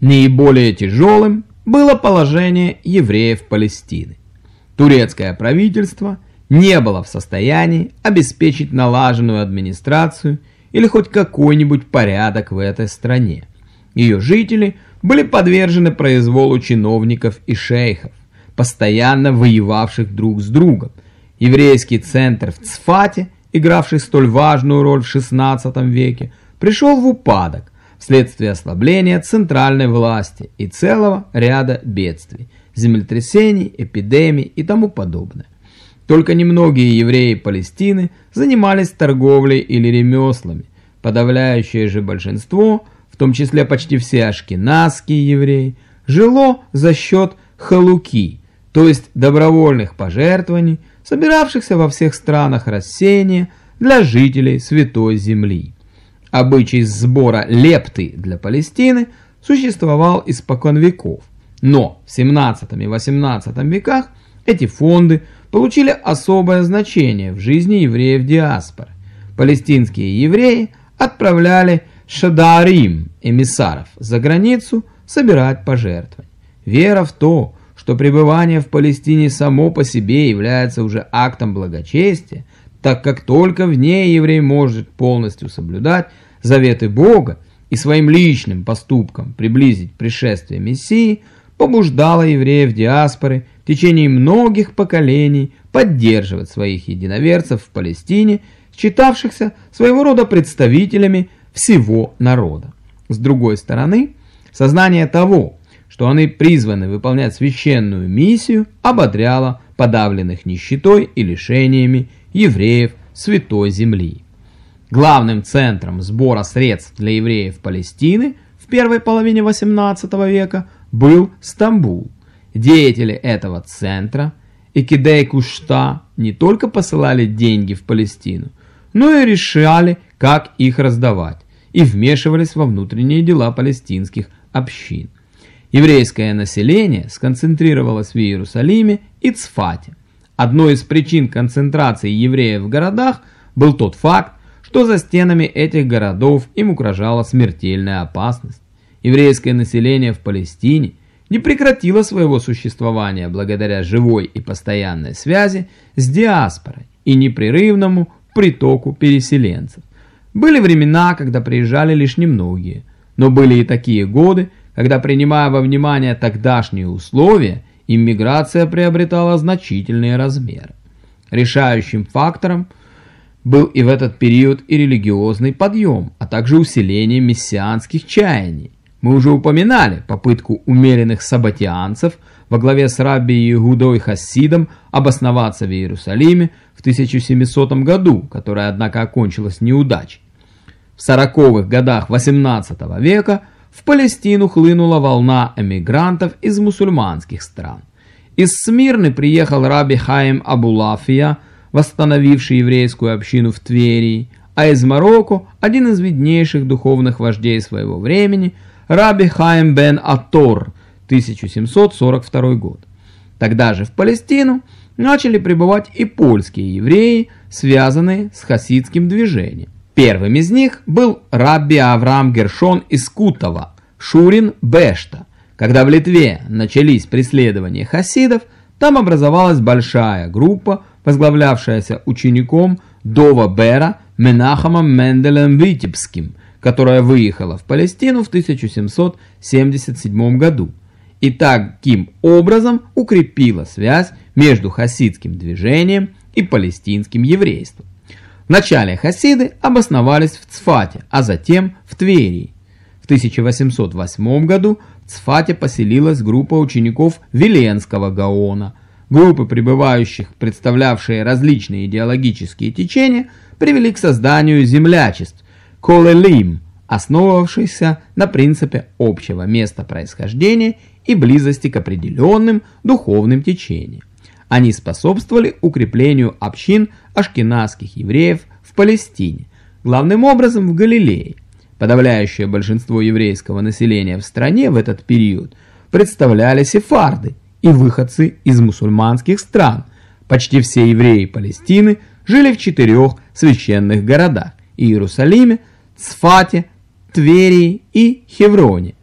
Наиболее тяжелым было положение евреев Палестины. Турецкое правительство не было в состоянии обеспечить налаженную администрацию или хоть какой-нибудь порядок в этой стране. Ее жители были подвержены произволу чиновников и шейхов, постоянно воевавших друг с другом. Еврейский центр в Цфате, игравший столь важную роль в XVI веке, пришел в упадок вследствие ослабления центральной власти и целого ряда бедствий, землетрясений, эпидемий и тому подобное. Только немногие евреи Палестины занимались торговлей или ремеслами, подавляющее же большинство, в том числе почти все ашкеназские евреи, жило за счет халуки, то есть добровольных пожертвований, собиравшихся во всех странах рассеяния для жителей Святой Земли. Обычай сбора лепты для Палестины существовал испокон веков, но в 17 и 18 веках эти фонды получили особое значение в жизни евреев диаспоры. Палестинские евреи отправляли шадарим, эмиссаров, за границу собирать пожертвования. Вера в то, что пребывание в Палестине само по себе является уже актом благочестия, так как только в ней еврей может полностью соблюдать заветы Бога и своим личным поступком приблизить пришествие Мессии, побуждала евреев диаспоры в течение многих поколений поддерживать своих единоверцев в Палестине, считавшихся своего рода представителями всего народа. С другой стороны, сознание того, что они призваны выполнять священную миссию, ободряло подавленных нищетой и лишениями евреев Святой Земли. Главным центром сбора средств для евреев Палестины в первой половине XVIII века был Стамбул. Деятели этого центра, Экидей Кушта, не только посылали деньги в Палестину, но и решали, как их раздавать, и вмешивались во внутренние дела палестинских общин. Еврейское население сконцентрировалось в Иерусалиме и Цфате. Одной из причин концентрации евреев в городах был тот факт, что за стенами этих городов им угрожала смертельная опасность. Еврейское население в Палестине не прекратило своего существования благодаря живой и постоянной связи с диаспорой и непрерывному притоку переселенцев. Были времена, когда приезжали лишь немногие, но были и такие годы, когда, принимая во внимание тогдашние условия, иммиграция приобретала значительные размеры. Решающим фактором был и в этот период и религиозный подъем, а также усиление мессианских чаяний. Мы уже упоминали попытку умеренных сабатианцев во главе с рабби Иудой Хасидом обосноваться в Иерусалиме в 1700 году, которая, однако, окончилась неудачей. В 40-х годах 18 века в Палестину хлынула волна эмигрантов из мусульманских стран. Из Смирны приехал раби Хаим Абулафия, восстановивший еврейскую общину в Тверии, а из Марокко один из виднейших духовных вождей своего времени, раби Хаим бен Атор, 1742 год. Тогда же в Палестину начали прибывать и польские евреи, связанные с хасидским движением. Первым из них был рабби Авраам Гершон из Кутова, Шурин Бешта. Когда в Литве начались преследования хасидов, там образовалась большая группа, возглавлявшаяся учеником Дова Бера Менахамом Менделем Витебским, которая выехала в Палестину в 1777 году и таким образом укрепила связь между хасидским движением и палестинским еврейством. Вначале хасиды обосновались в Цфате, а затем в Тверии. В 1808 году в Цфате поселилась группа учеников Виленского Гаона. Группы прибывающих, представлявшие различные идеологические течения, привели к созданию землячеств Колелим, основывавшихся на принципе общего места происхождения и близости к определенным духовным течениям. Они способствовали укреплению общин ашкеназских евреев в Палестине, главным образом в Галилее. Подавляющее большинство еврейского населения в стране в этот период представляли сефарды и выходцы из мусульманских стран. Почти все евреи Палестины жили в четырех священных городах – Иерусалиме, Цфате, Тверии и Хевроне.